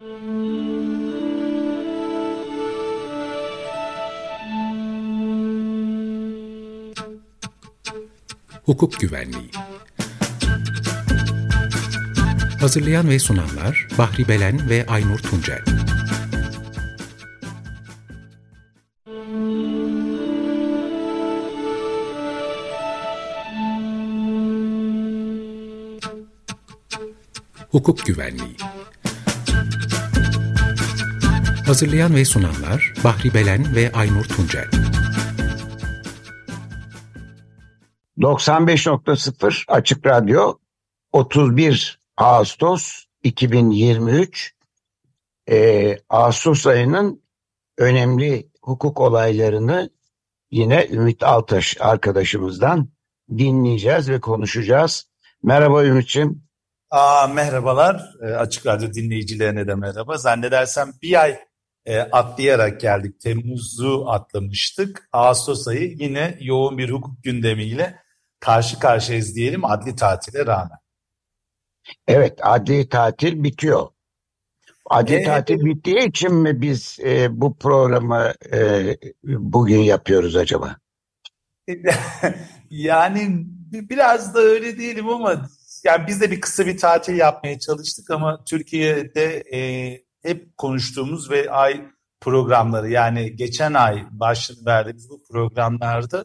Hukuk Güvenliği. Hazırlayan ve sunanlar Bahri Belen ve Aynur Tuncel. 'Hukuk Güvenliği Hazırlayan ve sunanlar Bahri Belen ve Aynur Tuncel 95.0 Açık Radyo 31 Ağustos 2023 ee, Ağustos ayının önemli hukuk olaylarını yine Ümit Altaş arkadaşımızdan dinleyeceğiz ve konuşacağız. Merhaba Ümit'ciğim. Aa, merhabalar e, Açık Radyo dinleyicilerine de merhaba. Zannedersem bir ay e, atlayarak geldik. Temmuz'u atlamıştık. Ağustos ayı yine yoğun bir hukuk gündemiyle karşı karşıyayız diyelim adli tatile rağmen. Evet adli tatil bitiyor. Adli evet. tatil bittiği için mi biz e, bu programı e, bugün yapıyoruz acaba? yani biraz da öyle değilim ama yani biz de bir kısa bir tatil yapmaya çalıştık ama Türkiye'de e, hep konuştuğumuz ve ay programları yani geçen ay başını verdiğimiz bu programlarda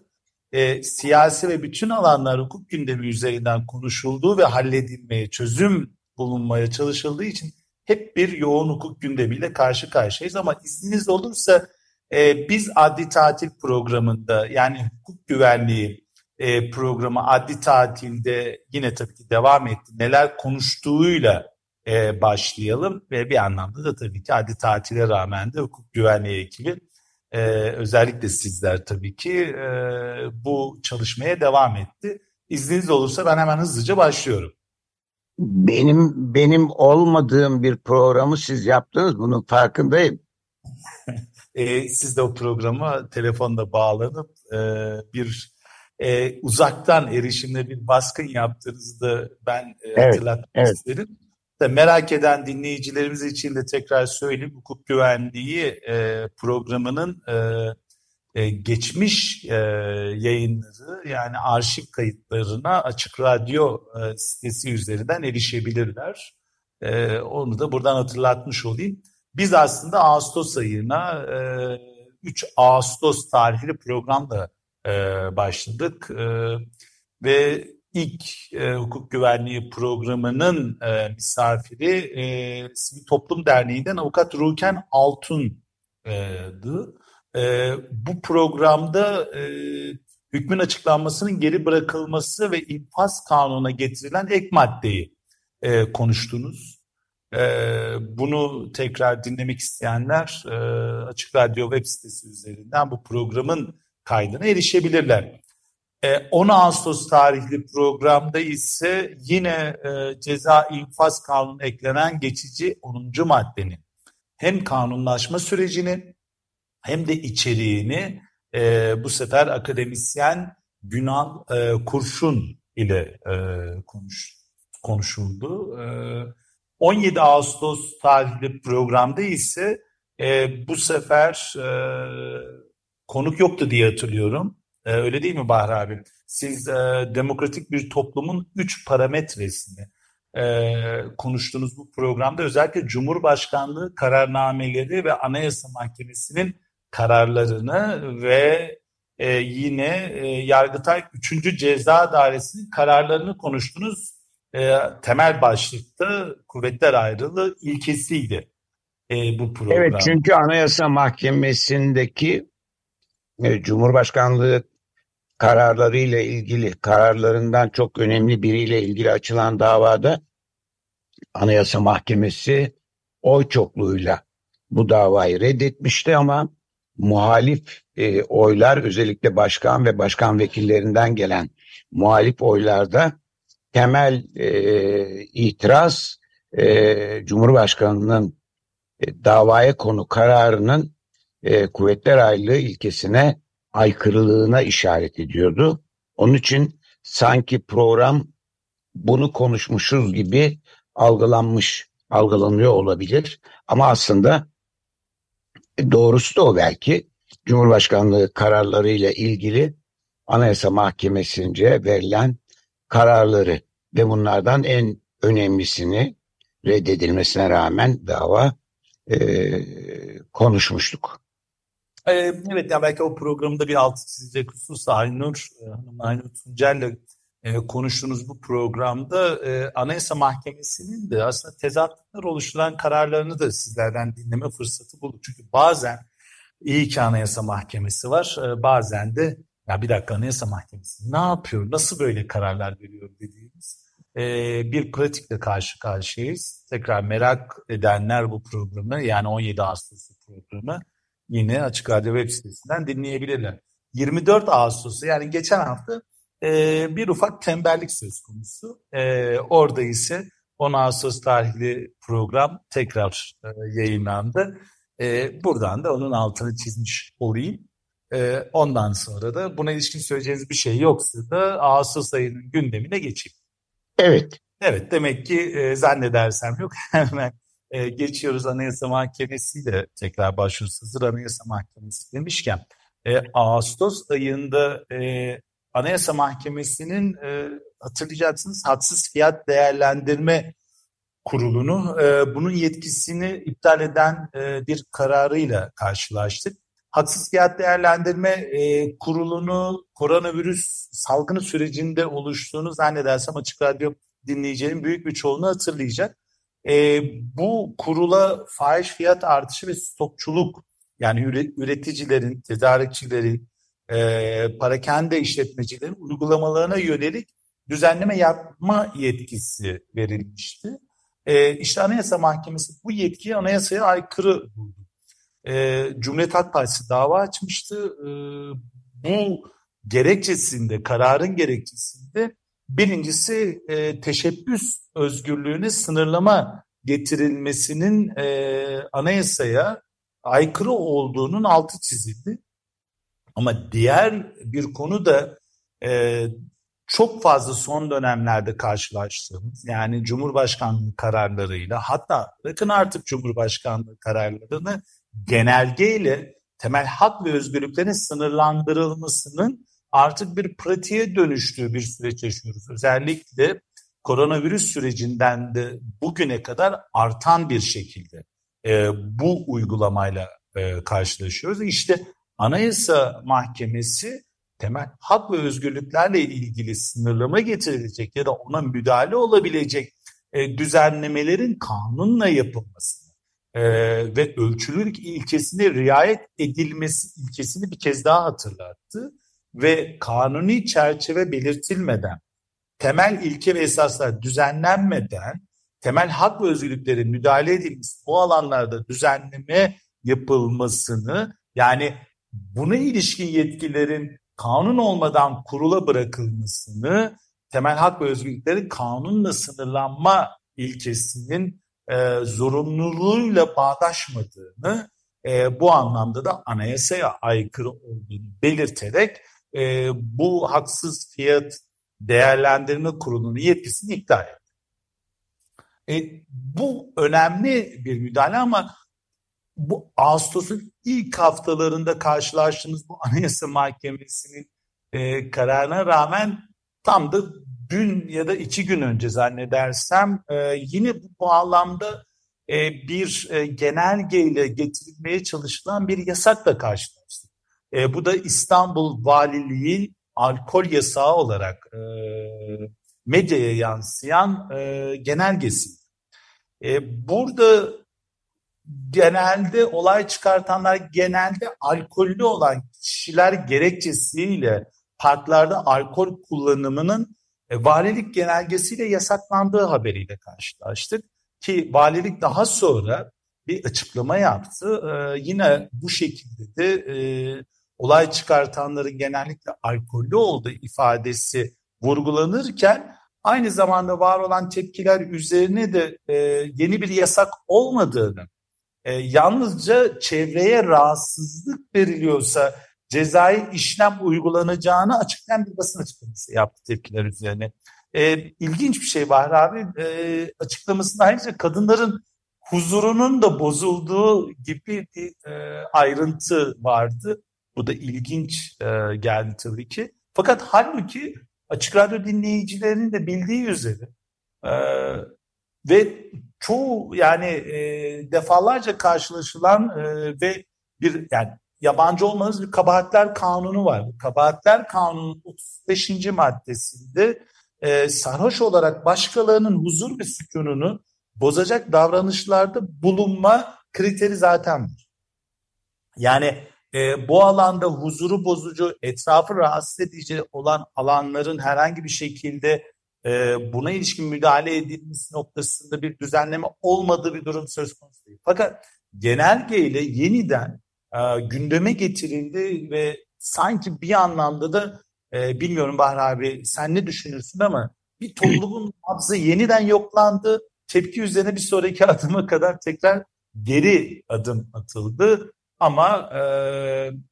e, siyasi ve bütün alanlar hukuk gündemi üzerinden konuşulduğu ve halledilmeye, çözüm bulunmaya çalışıldığı için hep bir yoğun hukuk gündemiyle karşı karşıyayız. Ama izniniz olursa e, biz adli tatil programında yani hukuk güvenliği e, programı adli tatilde yine tabii ki devam etti. Neler konuştuğuyla e, başlayalım ve bir anlamda da tabii ki adli tatile rağmen de hukuk güvenliği ekibi e, özellikle sizler tabii ki e, bu çalışmaya devam etti. İzniniz olursa ben hemen hızlıca başlıyorum. Benim benim olmadığım bir programı siz yaptınız. Bunun farkındayım. e, siz de o programa telefonda bağlanıp e, bir e, uzaktan erişimle bir baskın yaptığınızda ben e, evet, hatırlatmak evet. isterim merak eden dinleyicilerimiz için de tekrar söyleyeyim. Hukuk güvenliği e, programının e, e, geçmiş e, yayınları yani arşiv kayıtlarına Açık Radyo e, sitesi üzerinden erişebilirler. E, onu da buradan hatırlatmış olayım. Biz aslında Ağustos ayına e, 3 Ağustos tarihli programla e, başladık. E, ve ilk e, hukuk güvenliği programının e, misafiri e, Sivil Toplum Derneği'nden avukat Ruken Altun'dı. E, bu programda e, hükmün açıklanmasının geri bırakılması ve infaz kanuna getirilen ek maddeyi e, konuştunuz. E, bunu tekrar dinlemek isteyenler e, Açık Radyo web sitesi üzerinden bu programın kaydına erişebilirler. 10 e, Ağustos tarihli programda ise yine e, ceza infaz kanunu eklenen geçici 10. maddenin hem kanunlaşma sürecini hem de içeriğini e, bu sefer akademisyen Günal Kurşun ile konuş, konuşuldu. 17 Ağustos tarihli programda ise bu sefer konuk yoktu diye hatırlıyorum. E, öyle değil mi Bahri abi? Siz e, demokratik bir toplumun üç parametresini e, konuştuğunuz bu programda özellikle Cumhurbaşkanlığı kararnameleri ve Anayasa Mahkemesi'nin kararlarını ve e, yine e, Yargıtay 3. Ceza Dairesi'nin kararlarını konuştunuz. E, temel başlıkta kuvvetler ayrılığı ilkesiydi e, bu program. Evet çünkü Anayasa Mahkemesi'ndeki e, Cumhurbaşkanlığı kararlarıyla ilgili, kararlarından çok önemli biriyle ilgili açılan davada Anayasa Mahkemesi oy çokluğuyla bu davayı reddetmişti ama muhalif e, oylar özellikle başkan ve başkan vekillerinden gelen muhalif oylarda temel e, itiraz e, Cumhurbaşkanı'nın e, davaya konu kararının e, kuvvetler ayrılığı ilkesine aykırılığına işaret ediyordu. Onun için sanki program bunu konuşmuşuz gibi algılanmış algılanıyor olabilir. Ama aslında doğrusu da o belki. Cumhurbaşkanlığı kararlarıyla ilgili Anayasa Mahkemesi'nce verilen kararları ve bunlardan en önemlisini reddedilmesine rağmen dava e, konuşmuştuk. Ee, evet yani belki o programda bir altı çizecek husus Aynur e, Hanım, Aynur Tuncel'le e, konuştuğunuz bu programda e, Anayasa Mahkemesi'nin de aslında tezatlıklar oluşturan kararlarını da sizlerden dinleme fırsatı bulduk. Çünkü bazen iyi ki Anayasa Mahkemesi var, e, bazen de ya bir dakika Anayasa Mahkemesi ne yapıyor, nasıl böyle kararlar veriyor dediğimiz e, bir pratikle karşı karşıyayız. Tekrar merak edenler bu programı yani 17 Ağustos programı yine Açık Radyo web sitesinden dinleyebilirler. 24 Ağustos'u yani geçen hafta e, bir ufak tembellik söz konusu. E, orada ise 10 Ağustos tarihli program tekrar e, yayınlandı. E, buradan da onun altını çizmiş olayım. E, ondan sonra da buna ilişkin söyleyeceğiniz bir şey yoksa da Ağustos ayının gündemine geçeyim. Evet. Evet demek ki e, zannedersem yok hemen e, geçiyoruz Anayasa Mahkemesi de tekrar başlıyoruz. Hazır Anayasa Mahkemesi demişken e, Ağustos ayında e, Anayasa Mahkemesi'nin e, hatırlayacaksınız hadsız fiyat değerlendirme kurulunu e, bunun yetkisini iptal eden e, bir kararıyla karşılaştık. Hadsız fiyat değerlendirme e, kurulunu koronavirüs salgını sürecinde oluştuğunu zannedersem Açık Radyo dinleyicilerin büyük bir çoğunu hatırlayacak. E, bu kurula fahiş fiyat artışı ve stokçuluk yani üreticilerin, tedarikçilerin, e, parakende işletmecilerin uygulamalarına yönelik düzenleme yapma yetkisi verilmişti. E, işte Anayasa Mahkemesi bu yetkiyi anayasaya aykırı buldu. E, Cumhuriyet Halk Partisi dava açmıştı. E, bu gerekçesinde, kararın gerekçesinde birincisi e, teşebbüs özgürlüğüne sınırlama getirilmesinin e, anayasaya aykırı olduğunun altı çizildi. Ama diğer bir konu da e, çok fazla son dönemlerde karşılaştığımız yani Cumhurbaşkanlığı kararlarıyla hatta bakın artık Cumhurbaşkanlığı kararlarını genelgeyle temel hak ve özgürlüklerin sınırlandırılmasının artık bir pratiğe dönüştüğü bir süreç yaşıyoruz. Özellikle koronavirüs sürecinden de bugüne kadar artan bir şekilde e, bu uygulamayla e, karşılaşıyoruz. İşte Anayasa Mahkemesi temel hak ve özgürlüklerle ilgili sınırlama getirilecek ya da ona müdahale olabilecek e, düzenlemelerin kanunla yapılmasını e, ve ölçülülük ilkesine riayet edilmesi ilkesini bir kez daha hatırlattı ve kanuni çerçeve belirtilmeden, temel ilke ve esaslar düzenlenmeden, temel hak ve özgürlüklerin müdahale edilmesi, bu alanlarda düzenleme yapılmasını yani buna ilişkin yetkilerin kanun olmadan kurula bırakılmasını, temel hak ve özgürlüklerin kanunla sınırlanma ilkesinin e, zorunluluğuyla bağdaşmadığını, e, bu anlamda da anayasaya aykırı olduğunu belirterek e, bu haksız fiyat değerlendirme kurulunun yetkisini iptal etti. E, bu önemli bir müdahale ama bu Ağustos'un ilk haftalarında karşılaştığımız bu Anayasa Mahkemesi'nin e, kararına rağmen tam da dün ya da iki gün önce zannedersem e, yine bu bağlamda e, bir e, genelgeyle getirilmeye çalışılan bir yasakla karşılaştık. E, bu da İstanbul Valiliği alkol yasağı olarak e, medyaya yansıyan e, genelgesi. E, burada genelde olay çıkartanlar genelde alkollü olan kişiler gerekçesiyle parklarda alkol kullanımının e, valilik genelgesiyle yasaklandığı haberiyle karşılaştık. Ki valilik daha sonra bir açıklama yaptı. E, yine bu şekilde de e, olay çıkartanların genellikle alkollü olduğu ifadesi vurgulanırken aynı zamanda var olan tepkiler üzerine de e, yeni bir yasak olmadığını e, yalnızca çevreye rahatsızlık veriliyorsa cezai işlem uygulanacağını açıklayan bir basın açıklaması yaptı tepkiler üzerine. E, ilginç bir şey var abi. E, açıklamasında ayrıca kadınların huzurunun da bozulduğu gibi bir e, ayrıntı vardı. Bu da ilginç e, geldi tabii ki. Fakat halbuki Açık Radyo dinleyicilerinin de bildiği üzere e, ve çoğu yani e, defalarca karşılaşılan e, ve bir yani yabancı olmanız bir kabahatler kanunu var. Bu kabahatler kanunun 35. maddesinde e, sarhoş olarak başkalarının huzur ve sükununu bozacak davranışlarda bulunma kriteri zaten var. Yani e, bu alanda huzuru bozucu, etrafı rahatsız edici olan alanların herhangi bir şekilde e, buna ilişkin müdahale edilmesi noktasında bir düzenleme olmadığı bir durum söz konusu değil. Fakat genelgeyle yeniden e, gündeme getirildi ve sanki bir anlamda da e, bilmiyorum Bahri abi sen ne düşünürsün ama bir toplumun nabzı yeniden yoklandı. Tepki üzerine bir sonraki adıma kadar tekrar geri adım atıldı. Ama e,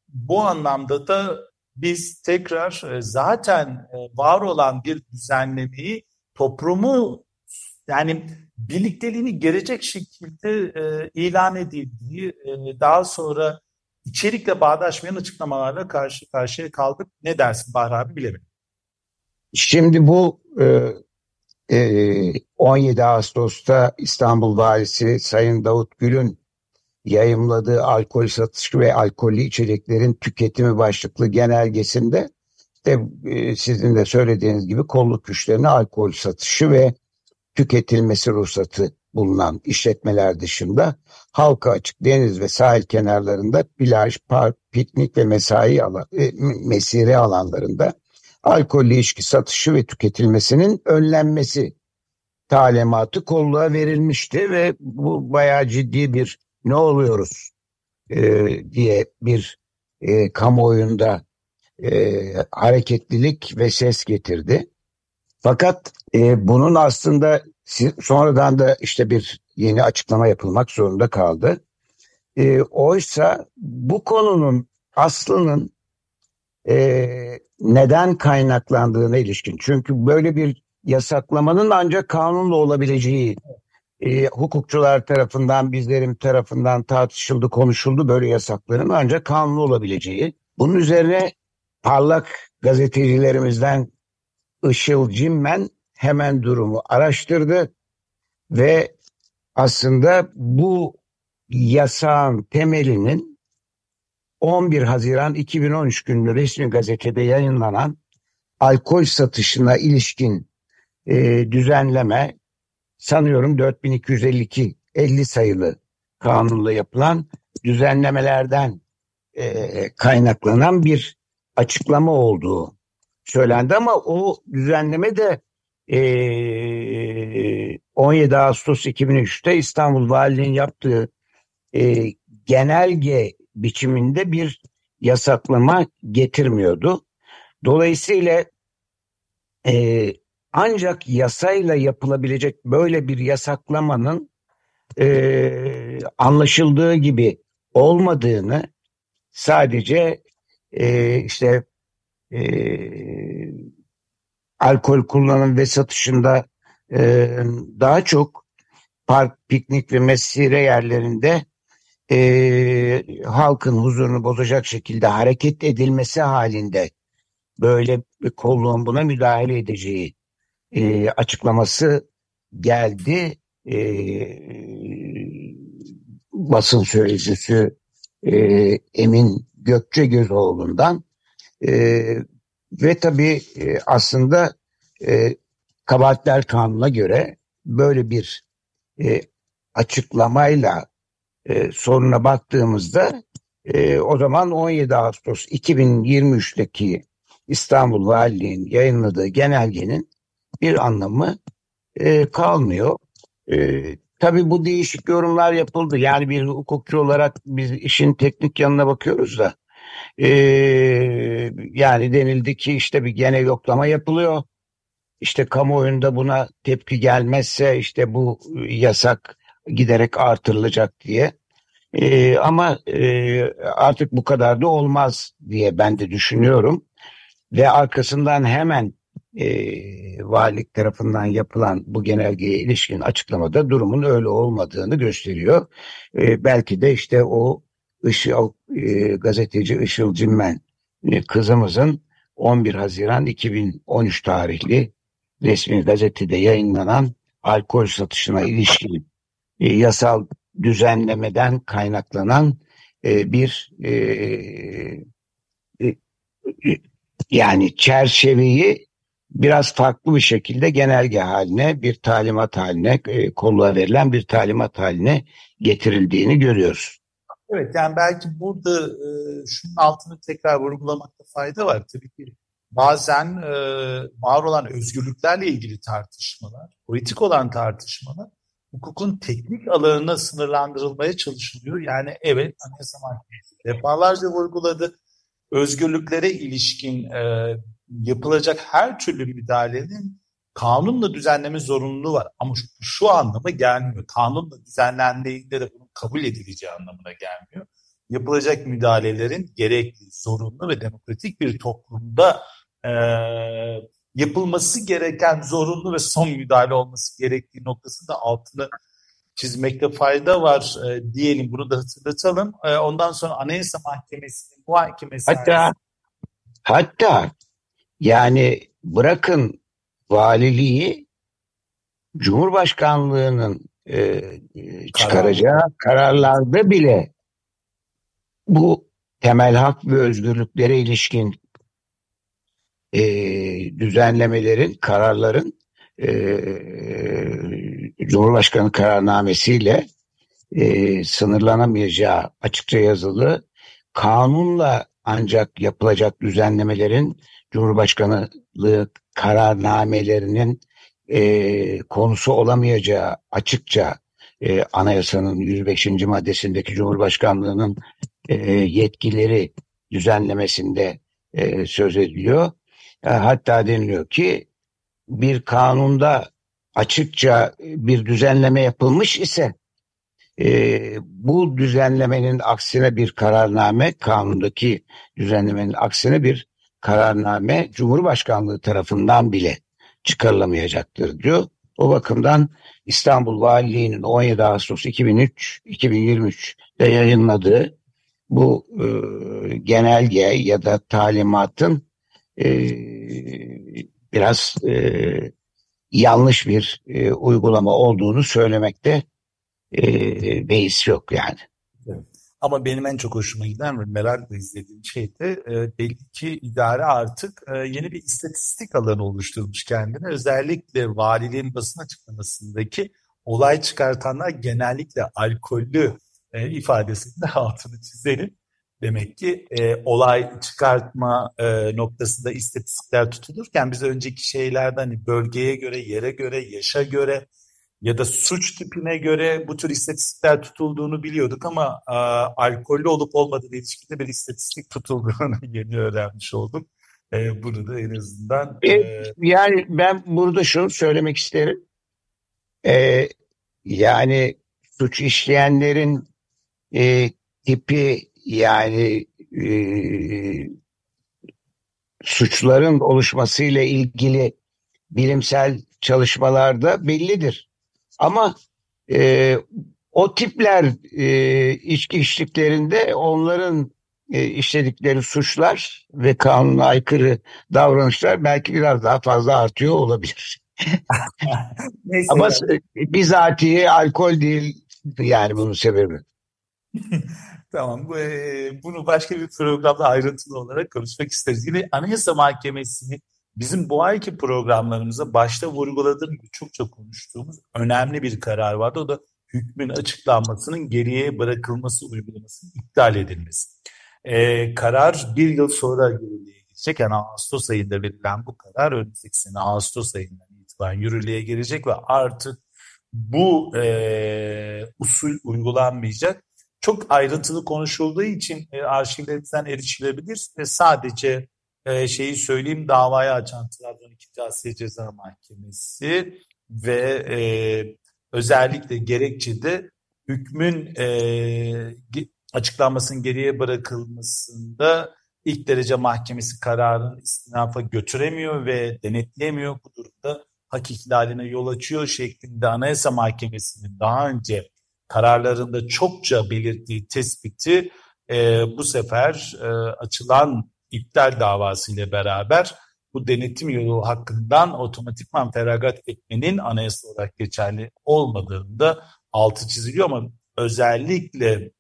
bu anlamda da biz tekrar e, zaten e, var olan bir düzenlemeyi toplumu yani birlikteliğini gelecek şekilde e, ilan edildiği e, daha sonra içerikle bağdaşmayan açıklamalarla karşı karşıya kaldık. Ne dersin Bahar abi bilemedim. Şimdi bu e, e, 17 Ağustos'ta İstanbul Valisi Sayın Davut Gül'ün yayımladığı alkol satışı ve alkollü içeceklerin tüketimi başlıklı genelgesinde işte e, sizin de söylediğiniz gibi kolluk güçlerine alkol satışı ve tüketilmesi ruhsatı bulunan işletmeler dışında halka açık deniz ve sahil kenarlarında plaj, park, piknik ve mesai alan, e, mesire alanlarında alkollü içki satışı ve tüketilmesinin önlenmesi talimatı kolluğa verilmişti ve bu bayağı ciddi bir ne oluyoruz e, diye bir e, kamuoyunda e, hareketlilik ve ses getirdi. Fakat e, bunun aslında sonradan da işte bir yeni açıklama yapılmak zorunda kaldı. E, oysa bu konunun aslının e, neden kaynaklandığına ilişkin. Çünkü böyle bir yasaklamanın ancak kanunla olabileceği e, hukukçular tarafından, bizlerim tarafından tartışıldı, konuşuldu böyle yasakların ancak kanunlu olabileceği. Bunun üzerine parlak gazetecilerimizden Işıl Cimmen hemen durumu araştırdı ve aslında bu yasağın temelinin 11 Haziran 2013 günlü resmi gazetede yayınlanan alkol satışına ilişkin e, düzenleme sanıyorum 4252 50 sayılı kanunla yapılan düzenlemelerden e, kaynaklanan bir açıklama olduğu söylendi ama o düzenleme de e, 17 Ağustos 2003'te İstanbul Valiliğin yaptığı e, genelge biçiminde bir yasaklama getirmiyordu. Dolayısıyla e, ancak yasayla yapılabilecek böyle bir yasaklamanın e, anlaşıldığı gibi olmadığını sadece e, işte e, alkol kullanım ve satışında e, daha çok park, piknik ve mesire yerlerinde e, halkın huzurunu bozacak şekilde hareket edilmesi halinde böyle bir kolluğun buna müdahale edeceği e, açıklaması geldi. E, basın sözcüsü e, Emin Gökçegözoğlu'ndan e, ve tabii e, aslında e, kabahatler kanuna göre böyle bir e, açıklamayla e, soruna baktığımızda e, o zaman 17 Ağustos 2023'teki İstanbul Valiliğin yayınladığı genelgenin bir anlamı e, kalmıyor. E, tabii bu değişik yorumlar yapıldı. Yani bir hukukçu olarak biz işin teknik yanına bakıyoruz da e, yani denildi ki işte bir gene yoklama yapılıyor. İşte kamuoyunda buna tepki gelmezse işte bu yasak giderek artırılacak diye. E, ama e, artık bu kadar da olmaz diye ben de düşünüyorum. Ve arkasından hemen e, valilik tarafından yapılan bu genelgeye ilişkin açıklamada durumun öyle olmadığını gösteriyor. E, belki de işte o Işıl, e, gazeteci Işıl Cimmen e, kızımızın 11 Haziran 2013 tarihli resmi gazetede yayınlanan alkol satışına ilişkin e, yasal düzenlemeden kaynaklanan e, bir e, e, yani çerçeveyi biraz farklı bir şekilde genelge haline, bir talimat haline, e, kolluğa verilen bir talimat haline getirildiğini görüyoruz. Evet yani belki burada e, şunun altını tekrar vurgulamakta fayda var. Tabii ki bazen e, var olan özgürlüklerle ilgili tartışmalar, politik olan tartışmalar hukukun teknik alanına sınırlandırılmaya çalışılıyor. Yani evet Anayasa Mahkemesi defalarca vurguladı. Özgürlüklere ilişkin e, yapılacak her türlü müdahalenin kanunla düzenleme zorunluluğu var. Ama şu, şu anlama gelmiyor. Kanunla düzenlendiğinde de bunun kabul edileceği anlamına gelmiyor. Yapılacak müdahalelerin gerekli, zorunlu ve demokratik bir toplumda e, yapılması gereken zorunlu ve son müdahale olması gerektiği noktasında altını çizmekte fayda var e, diyelim. Bunu da hatırlatalım. E, ondan sonra Anayasa Mahkemesi'nin bu meselesi... Hatta, hatta yani bırakın valiliği Cumhurbaşkanlığının e, çıkaracağı kararlarda bile bu temel hak ve özgürlüklere ilişkin e, düzenlemelerin, kararların e, Cumhurbaşkanı kararnamesiyle e, sınırlanamayacağı açıkça yazılı kanunla ancak yapılacak düzenlemelerin Cumhurbaşkanlığı kararnamelerinin e, konusu olamayacağı açıkça e, anayasanın 105. maddesindeki Cumhurbaşkanlığının e, yetkileri düzenlemesinde e, söz ediliyor. E, hatta deniliyor ki bir kanunda açıkça bir düzenleme yapılmış ise e, bu düzenlemenin aksine bir kararname, kanundaki düzenlemenin aksine bir kararname Cumhurbaşkanlığı tarafından bile çıkarılamayacaktır diyor. O bakımdan İstanbul Valiliği'nin 17 Ağustos 2003 2023'te yayınladığı bu e, genelge ya da talimatın e, biraz e, yanlış bir e, uygulama olduğunu söylemekte e, beis yok yani. Ama benim en çok hoşuma giden ve merakla izlediğim şey de e, belli ki idare artık e, yeni bir istatistik alanı oluşturmuş kendine. Özellikle valiliğin basın açıklamasındaki olay çıkartanlar genellikle alkollü e, ifadesinde altını çizelim. Demek ki e, olay çıkartma e, noktasında istatistikler tutulurken biz önceki şeylerden hani bölgeye göre, yere göre, yaşa göre ya da suç tipine göre bu tür istatistikler tutulduğunu biliyorduk ama e, alkollü olup olmadığı ilişkide bir istatistik tutulduğunu yeni öğrenmiş oldum. E, bunu da en azından... E, yani ben burada şunu söylemek isterim. E, yani suç işleyenlerin e, tipi yani e, suçların oluşmasıyla ilgili bilimsel çalışmalarda bellidir. Ama e, o tipler e, içki içtiklerinde onların e, işledikleri suçlar ve kanuna aykırı davranışlar belki biraz daha fazla artıyor olabilir. Ama bizatihi alkol değil yani bunun sebebi. tamam. E, bunu başka bir programda ayrıntılı olarak konuşmak isteriz. Yine Anayasa Mahkemesi'ni Bizim bu ayki programlarımıza başta vurguladığım gibi çok çok konuştuğumuz önemli bir karar vardı. O da hükmün açıklanmasının geriye bırakılması uygulamasının iptal edilmesi. Ee, karar bir yıl sonra yürürlüğe girecek. Yani Ağustos ayında verilen bu karar önümüzdeki sene Ağustos ayından itibaren yürürlüğe girecek ve artık bu e, usul uygulanmayacak. Çok ayrıntılı konuşulduğu için e, arşivlerimizden erişilebilir ve sadece e, şeyi söyleyeyim davayı açan Trabzon 2. Asya Ceza Mahkemesi ve e, özellikle gerekçede hükmün e, açıklanmasının geriye bırakılmasında ilk derece mahkemesi kararını istinafa götüremiyor ve denetleyemiyor. Bu durumda hak ihlaline yol açıyor şeklinde Anayasa Mahkemesi'nin daha önce kararlarında çokça belirttiği tespiti e, bu sefer e, açılan iptal davası ile beraber bu denetim yolu hakkından otomatikman feragat etmenin anayasa olarak geçerli olmadığında altı çiziliyor ama özellikle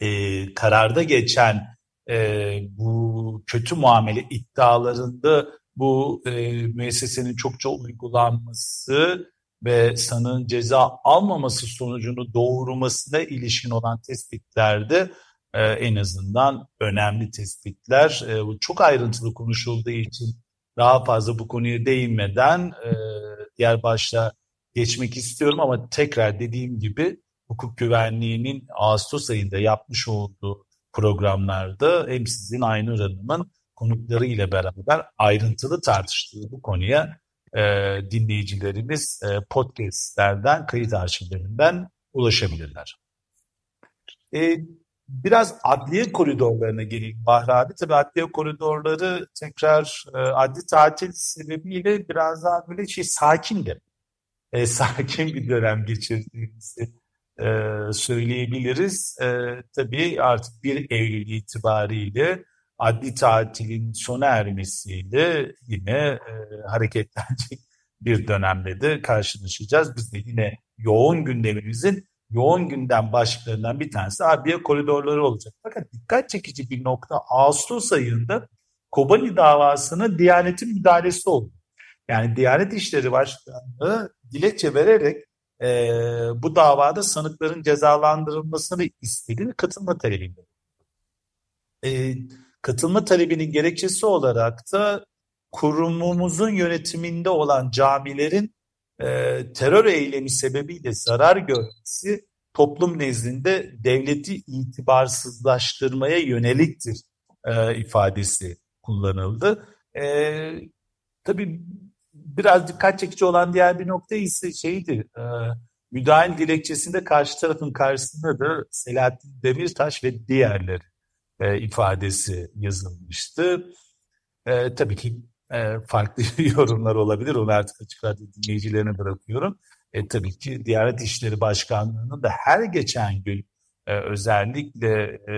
e, kararda geçen e, bu kötü muamele iddialarında bu e, müessesenin çokça uygulanması ve sanığın ceza almaması sonucunu doğurmasına ilişkin olan tespitlerde e, en azından önemli tespitler. E, bu çok ayrıntılı konuşulduğu için daha fazla bu konuya değinmeden e, diğer başta geçmek istiyorum ama tekrar dediğim gibi hukuk güvenliğinin Ağustos ayında yapmış olduğu programlarda hem sizin Aynur Hanım'ın konukları ile beraber ayrıntılı tartıştığı bu konuya e, dinleyicilerimiz e, podcastlerden, kayıt arşivlerinden ulaşabilirler. E, biraz adliye koridorlarına geleyim Bahri abi. Tabii adliye koridorları tekrar e, adli tatil sebebiyle biraz daha böyle şey sakindi. E, sakin bir dönem geçirdiğimizi e, söyleyebiliriz. E, tabii artık 1 Eylül itibariyle adli tatilin sona ermesiyle yine e, hareketlenecek bir dönemle de karşılaşacağız. Biz de yine yoğun gündemimizin yoğun gündem başlıklarından bir tanesi adliye koridorları olacak. Fakat dikkat çekici bir nokta Ağustos ayında Kobani davasına Diyanet'in müdahalesi oldu. Yani Diyanet İşleri Başkanlığı dilekçe vererek e, bu davada sanıkların cezalandırılmasını istedi ve katılma talebinde. E, katılma talebinin gerekçesi olarak da kurumumuzun yönetiminde olan camilerin e, terör eylemi sebebiyle zarar görmesi toplum nezdinde devleti itibarsızlaştırmaya yöneliktir e, ifadesi kullanıldı. E, tabii biraz dikkat çekici olan diğer bir nokta ise şeydi, e, müdahil dilekçesinde karşı tarafın karşısında da Selahattin Demirtaş ve diğerleri e, ifadesi yazılmıştı. E, tabii ki e, farklı yorumlar olabilir. Onu artık açık radyo dinleyicilerine bırakıyorum. E, tabii ki Diyanet İşleri Başkanlığı'nın da her geçen gün e, özellikle e,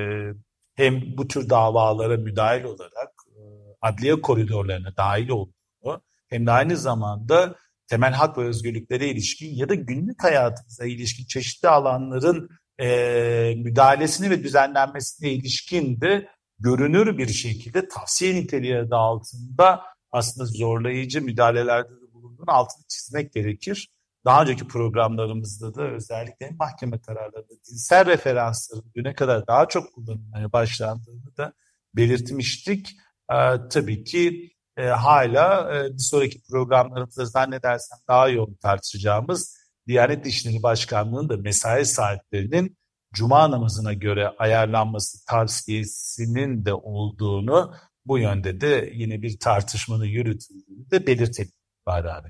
hem bu tür davalara müdahil olarak e, adliye koridorlarına dahil olduğunu hem de aynı zamanda temel hak ve özgürlüklere ilişkin ya da günlük hayatımıza ilişkin çeşitli alanların e, müdahalesini ve düzenlenmesine ilişkin de görünür bir şekilde tavsiye niteliği altında aslında zorlayıcı müdahalelerde de bulunduğunu altını çizmek gerekir. Daha önceki programlarımızda da özellikle mahkeme kararlarında dinsel referansların düne kadar daha çok kullanılmaya başlandığını da belirtmiştik. Ee, tabii ki e, hala e, bir sonraki programlarımızda zannedersem daha yoğun tartışacağımız Diyanet İşleri Başkanlığı'nın da mesai saatlerinin Cuma namazına göre ayarlanması tavsiyesinin de olduğunu bu yönde de yine bir tartışmanın yürütüldüğünü de belirtelim Bahri abi.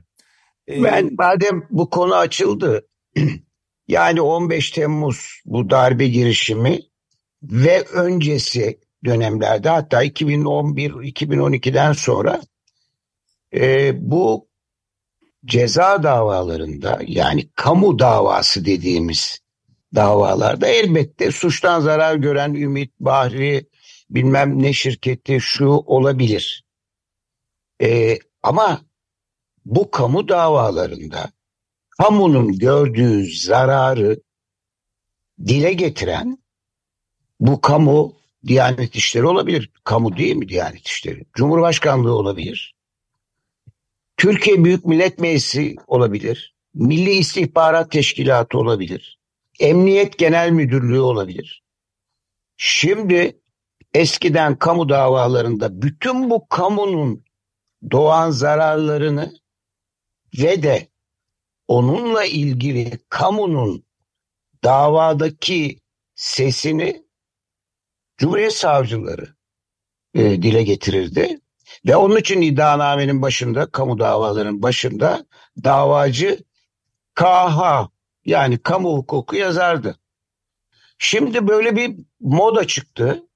Ee, ben madem bu konu açıldı yani 15 Temmuz bu darbe girişimi ve öncesi dönemlerde hatta 2011-2012'den sonra e, bu ceza davalarında yani kamu davası dediğimiz davalarda elbette suçtan zarar gören Ümit Bahri bilmem ne şirketi şu olabilir. E, ama bu kamu davalarında kamunun gördüğü zararı dile getiren bu kamu Diyanet İşleri olabilir. Kamu değil mi Diyanet İşleri? Cumhurbaşkanlığı olabilir. Türkiye Büyük Millet Meclisi olabilir. Milli İstihbarat Teşkilatı olabilir. Emniyet Genel Müdürlüğü olabilir. Şimdi eskiden kamu davalarında bütün bu kamunun doğan zararlarını ve de onunla ilgili kamunun davadaki sesini Cumhuriyet savcıları e, dile getirirdi. Ve onun için iddianamenin başında, kamu davalarının başında davacı KH yani kamu hukuku yazardı. Şimdi böyle bir moda çıktı.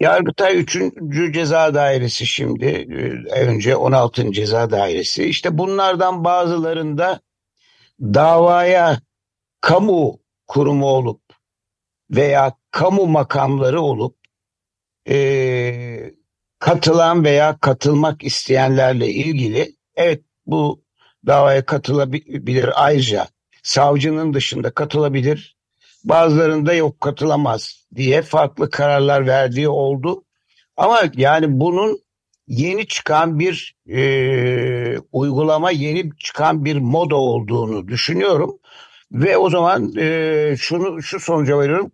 Yargıtay 3. Ceza Dairesi şimdi, e, önce 16. Ceza Dairesi. İşte bunlardan bazılarında davaya kamu kurumu olup veya kamu makamları olup e, katılan veya katılmak isteyenlerle ilgili evet bu davaya katılabilir ayrıca savcının dışında katılabilir bazılarında yok katılamaz diye farklı kararlar verdiği oldu. Ama yani bunun yeni çıkan bir e, uygulama, yeni çıkan bir moda olduğunu düşünüyorum. Ve o zaman e, şunu şu sonuca veriyorum.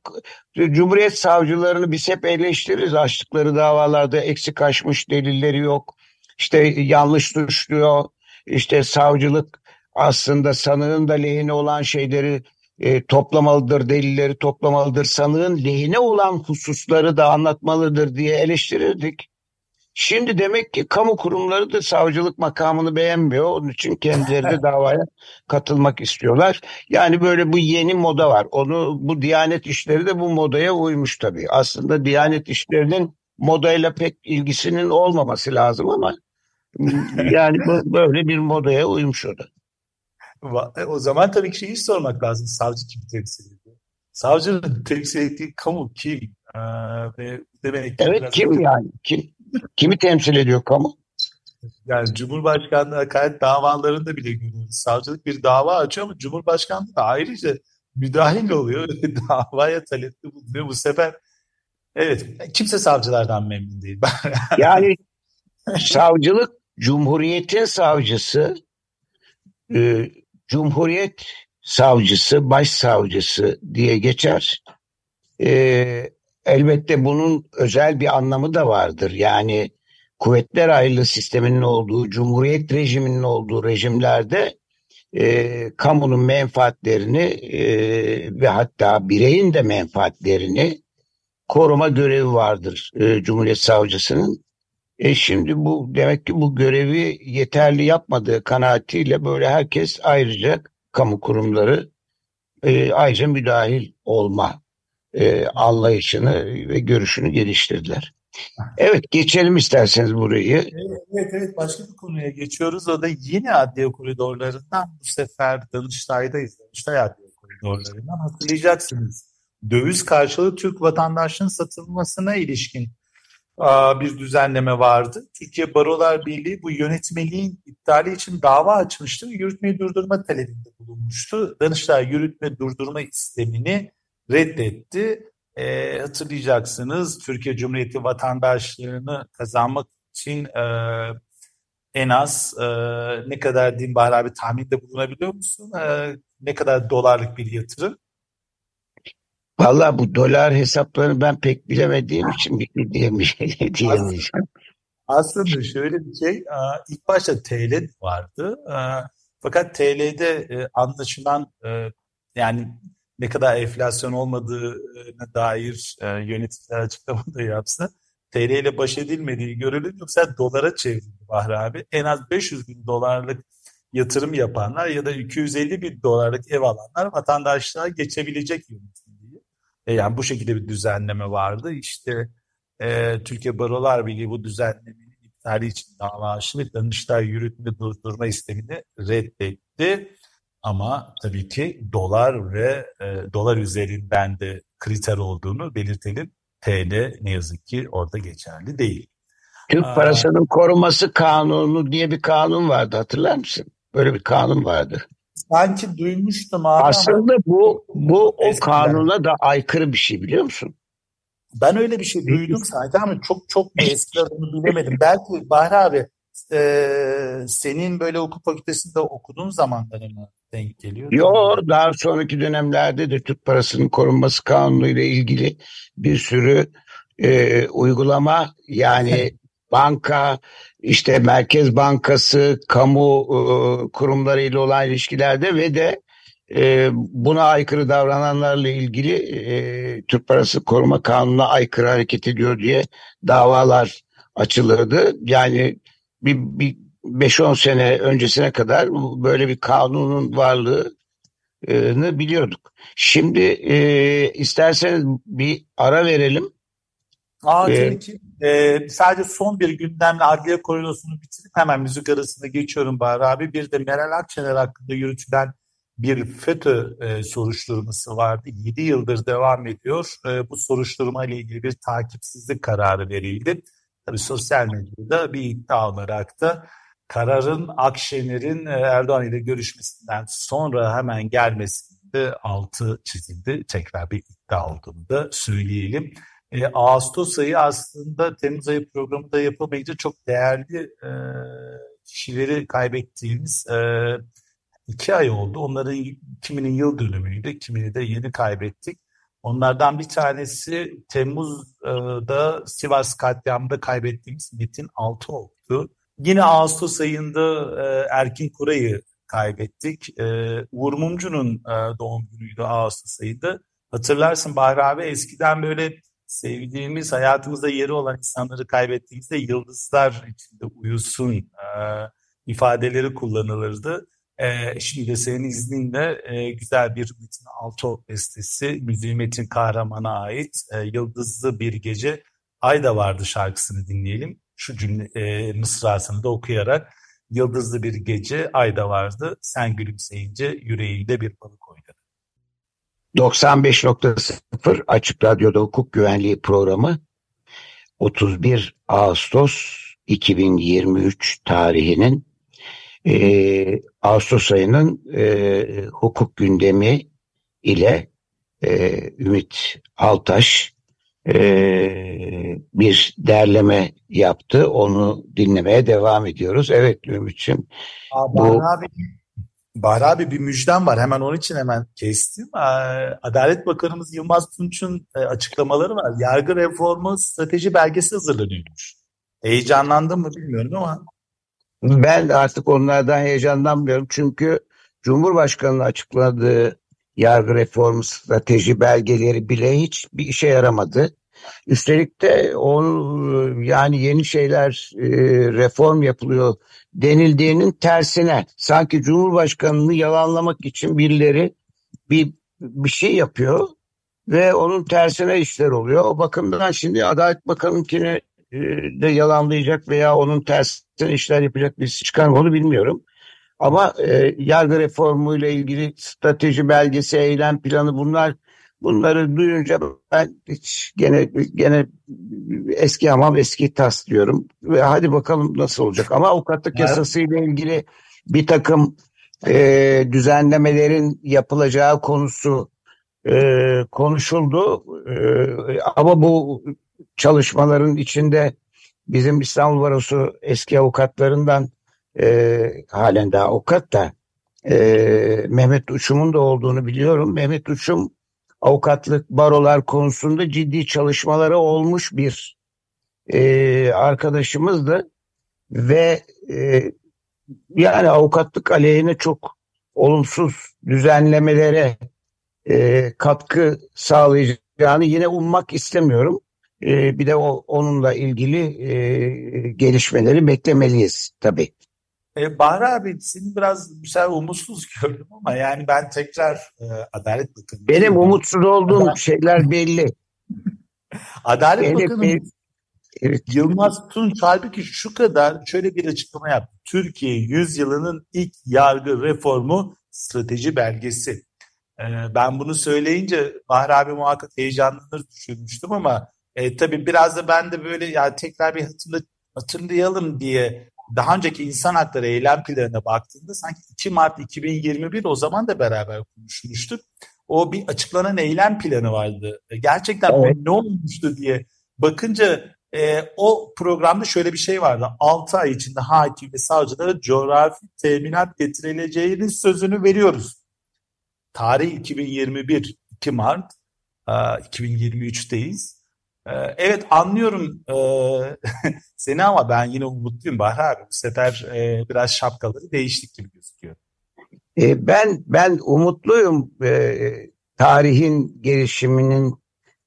Cumhuriyet savcılarını biz hep eleştiririz. Açtıkları davalarda eksik açmış delilleri yok. İşte yanlış suçluyor. İşte savcılık aslında sanığın da lehine olan şeyleri e, toplamalıdır, delilleri toplamalıdır. Sanığın lehine olan hususları da anlatmalıdır diye eleştirirdik. Şimdi demek ki kamu kurumları da savcılık makamını beğenmiyor. Onun için kendileri de davaya katılmak istiyorlar. Yani böyle bu yeni moda var. Onu bu Diyanet işleri de bu modaya uymuş tabii. Aslında Diyanet işlerinin modayla pek ilgisinin olmaması lazım ama yani böyle bir modaya uymuş o da. E, o zaman tabii ki şeyi sormak lazım. Savcı kim temsil ediyor? Savcının temsil ettiği kamu kim? Ee, ve demek ki evet kim yani? Kim? Kimi temsil ediyor kamu? Yani Cumhurbaşkanlığı hakaret davalarında bile görüyoruz. Savcılık bir dava açıyor ama Cumhurbaşkanlığı da ayrıca müdahil oluyor. Davaya talepte bulunuyor. Bu sefer evet kimse savcılardan memnun değil. yani savcılık Cumhuriyet'in savcısı e, Cumhuriyet savcısı, başsavcısı diye geçer. E, elbette bunun özel bir anlamı da vardır. Yani kuvvetler ayrılığı sisteminin olduğu, cumhuriyet rejiminin olduğu rejimlerde e, kamunun menfaatlerini e, ve hatta bireyin de menfaatlerini koruma görevi vardır e, Cumhuriyet Savcısının. E şimdi bu demek ki bu görevi yeterli yapmadığı kanaatiyle böyle herkes ayrıca kamu kurumları e, ayrıca müdahil olma e, anlayışını ve görüşünü geliştirdiler. Evet geçelim isterseniz burayı. Evet evet başka bir konuya geçiyoruz. O da yine adliye koridorlarından bu sefer Danıştay'dayız. Danıştay adliye koridorlarından hatırlayacaksınız. Döviz karşılığı Türk vatandaşlığının satılmasına ilişkin bir düzenleme vardı. Türkiye Barolar Birliği bu yönetmeliğin iptali için dava açmıştı. Yürütmeyi durdurma talebinde bulunmuştu. Danıştay yürütme durdurma istemini reddetti. E, hatırlayacaksınız Türkiye Cumhuriyeti vatandaşlığını kazanmak için e, en az e, ne kadar diyeyim Bahar abi tahminde bulunabiliyor musun? E, ne kadar dolarlık bir yatırım? Valla bu dolar hesaplarını ben pek bilemediğim için bir şey diyemeyeceğim. Aslında şöyle bir şey, ilk başta TL vardı. Fakat TL'de anlaşılan yani ne kadar enflasyon olmadığına dair yöneticiler açıklama da yapsa TL ile baş edilmediği görülür. Yoksa dolara çevrildi Bahri abi. En az 500 bin dolarlık yatırım yapanlar ya da 250 bin dolarlık ev alanlar vatandaşlığa geçebilecek yönetim. E, yani bu şekilde bir düzenleme vardı. İşte e, Türkiye Barolar Birliği bu düzenlemenin iptali için dava açtı ve Danıştay yürütme durdurma istemini reddetti. Ama tabii ki dolar ve e, dolar üzerinden de kriter olduğunu belirtelim. TL ne yazık ki orada geçerli değil. Türk parasının koruması kanunu diye bir kanun vardı hatırlar mısın? Böyle bir kanun vardı sanki duymuştum abi. Aslında ama... bu bu o kanuna da aykırı bir şey biliyor musun? Ben öyle bir şey duydum sanki ama çok çok eskiler onu bilemedim. Belki Bahri abi e, senin böyle hukuk fakültesinde okuduğun zamanlara mı denk geliyor? Yok daha sonraki dönemlerde de Türk parasının korunması kanunu ile ilgili bir sürü e, uygulama yani banka, işte Merkez Bankası, kamu e, kurumlarıyla olan ilişkilerde ve de e, buna aykırı davrananlarla ilgili e, Türk Parası Koruma Kanunu'na aykırı hareket ediyor diye davalar açılırdı. Yani bir, bir 5-10 sene öncesine kadar böyle bir kanunun varlığını biliyorduk. Şimdi e, isterseniz bir ara verelim. Aa, ee, ki. Ee, sadece son bir gündemle adliye koridorunu bitirip hemen müzik arasında geçiyorum Bahar abi. Bir de Meral Akşener hakkında yürütülen bir FETÖ e, soruşturması vardı. 7 yıldır devam ediyor. E, bu soruşturma ile ilgili bir takipsizlik kararı verildi. Tabii sosyal medyada bir iddia olarak da kararın Akşener'in e, Erdoğan ile görüşmesinden sonra hemen gelmesinde altı çizildi. Tekrar bir iddia olduğunu da söyleyelim. E, Ağustos ayı aslında Temmuz ayı programında yapamayınca çok değerli e, kişileri kaybettiğimiz e, iki ay oldu. Onların kiminin yıl dönümüydü, kimini de yeni kaybettik. Onlardan bir tanesi Temmuz'da Sivas katliamında kaybettiğimiz Metin oldu. Yine Ağustos ayında e, Erkin Kuray'ı kaybettik. E, Uğur Mumcu'nun e, doğum günüydü Ağustos ayında. Hatırlarsın Bahri abi eskiden böyle sevdiğimiz, hayatımızda yeri olan insanları kaybettiğimizde yıldızlar içinde uyusun e, ifadeleri kullanılırdı. E, şimdi de senin izninle e, güzel bir Metin Alto bestesi, müziği Metin Kahraman'a ait e, Yıldızlı Bir Gece Ayda Vardı şarkısını dinleyelim. Şu cümle e, mısrasını da okuyarak Yıldızlı Bir Gece Ayda Vardı, sen gülümseyince yüreğinde bir balık oynadı. 95.0 Açık Radyo'da hukuk güvenliği programı 31 Ağustos 2023 tarihinin e, Ağustos ayının e, hukuk gündemi ile e, Ümit Altaş e, bir derleme yaptı. Onu dinlemeye devam ediyoruz. Evet Ümit'ciğim. Bu... Abi, Bahri abi bir müjdem var. Hemen onun için hemen kestim. Adalet Bakanımız Yılmaz Tunç'un e, açıklamaları var. Yargı reformu strateji belgesi hazırlanıyormuş. Heyecanlandın mı bilmiyorum ama ben artık onlardan heyecanlanmıyorum çünkü Cumhurbaşkanı'nın açıkladığı yargı reformu strateji belgeleri bile hiç bir işe yaramadı. Üstelik de o yani yeni şeyler e, reform yapılıyor denildiğinin tersine sanki Cumhurbaşkanı'nı yalanlamak için birileri bir bir şey yapıyor ve onun tersine işler oluyor. O bakımdan şimdi Adalet Bakanı'nkini e, de yalanlayacak veya onun tersine işler yapacak birisi çıkar mı onu bilmiyorum. Ama e, yargı reformu ile ilgili strateji belgesi, eylem planı bunlar bunları duyunca ben hiç gene gene eski hamam eski tas diyorum ve hadi bakalım nasıl olacak. Ama avukatlık evet. yasası ile ilgili bir takım e, düzenlemelerin yapılacağı konusu e, konuşuldu. E, ama bu çalışmaların içinde bizim İstanbul Barosu eski avukatlarından e, halen daha avukat da e, Mehmet Uçum'un da olduğunu biliyorum. Mehmet Uçum avukatlık barolar konusunda ciddi çalışmaları olmuş bir e, arkadaşımızdı ve e, yani avukatlık aleyhine çok olumsuz düzenlemelere e, katkı sağlayacağını yine ummak istemiyorum. E, bir de o onunla ilgili e, gelişmeleri beklemeliyiz tabii. E, Bahri abi seni biraz güzel umutsuz gördüm ama yani ben tekrar e, Adalet Bakanı. Benim umutsuz olduğum Adalet... şeyler belli. Adalet Benim Bakanı evet. Yılmaz Tunç halbuki şu kadar şöyle bir açıklama yaptı. Türkiye yüzyılının ilk yargı reformu strateji belgesi. E, ben bunu söyleyince Bahri abi muhakkak heyecanlanır düşünmüştüm ama e, tabii biraz da ben de böyle yani tekrar bir hatırla, hatırlayalım diye daha önceki insan hakları eylem planına baktığında sanki 2 Mart 2021 o zaman da beraber konuşmuştuk. O bir açıklanan eylem planı vardı. E, gerçekten evet. ne olmuştu diye bakınca e, o programda şöyle bir şey vardı. 6 ay içinde hakim ve savcılara coğrafi teminat getirileceğinin sözünü veriyoruz. Tarih 2021 2 Mart 2023'teyiz. Ee, evet anlıyorum e, seni ama ben yine umutluyum Bahar. Bu sefer e, biraz şapkaları değiştik gibi gözüküyor. E, ben ben umutluyum tarihin gelişiminin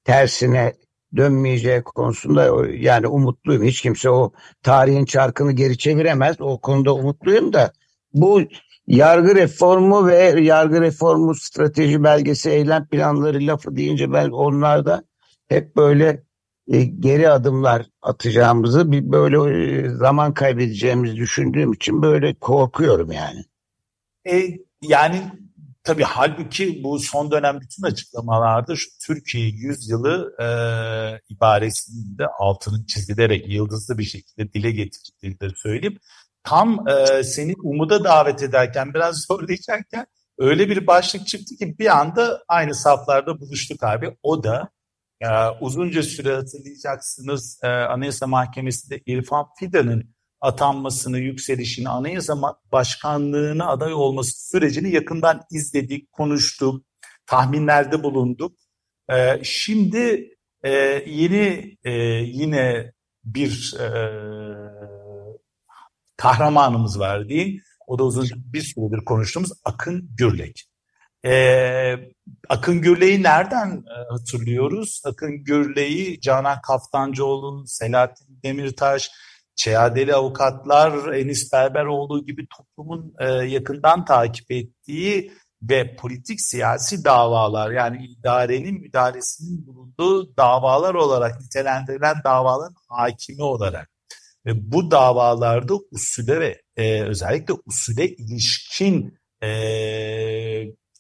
tersine dönmeyeceği konusunda yani umutluyum. Hiç kimse o tarihin çarkını geri çeviremez. O konuda umutluyum da bu yargı reformu ve yargı reformu strateji belgesi eylem planları lafı deyince ben onlarda hep böyle e, geri adımlar atacağımızı bir böyle e, zaman kaybedeceğimizi düşündüğüm için böyle korkuyorum yani. E, yani tabii halbuki bu son dönem bütün açıklamalarda şu Türkiye yüzyılı e, ibaresinde altının çizilerek yıldızlı bir şekilde dile getirildiğini de söyleyeyim. Tam e, seni umuda davet ederken biraz zorlayacakken öyle bir başlık çıktı ki bir anda aynı saflarda buluştuk abi. O da e, uzunca süre hatırlayacaksınız e, Anayasa Mahkemesi'nde İrfan Fidan'ın atanmasını, yükselişini, Anayasa Başkanlığı'na aday olması sürecini yakından izledik, konuştuk, tahminlerde bulunduk. E, şimdi e, yeni e, yine bir e, kahramanımız var değil. O da uzun bir süredir konuştuğumuz Akın Gürlek. Ee, Akın Gürlek'i nereden e, hatırlıyoruz? Akın Gürlek'i Canan Kaftancıoğlu, Selahattin Demirtaş, Çeadeli avukatlar, Enis Berberoğlu gibi toplumun e, yakından takip ettiği ve politik siyasi davalar yani idarenin müdahalesinin bulunduğu davalar olarak nitelendirilen davaların hakimi olarak ve bu davalarda usule ve e, özellikle usule ilişkin e,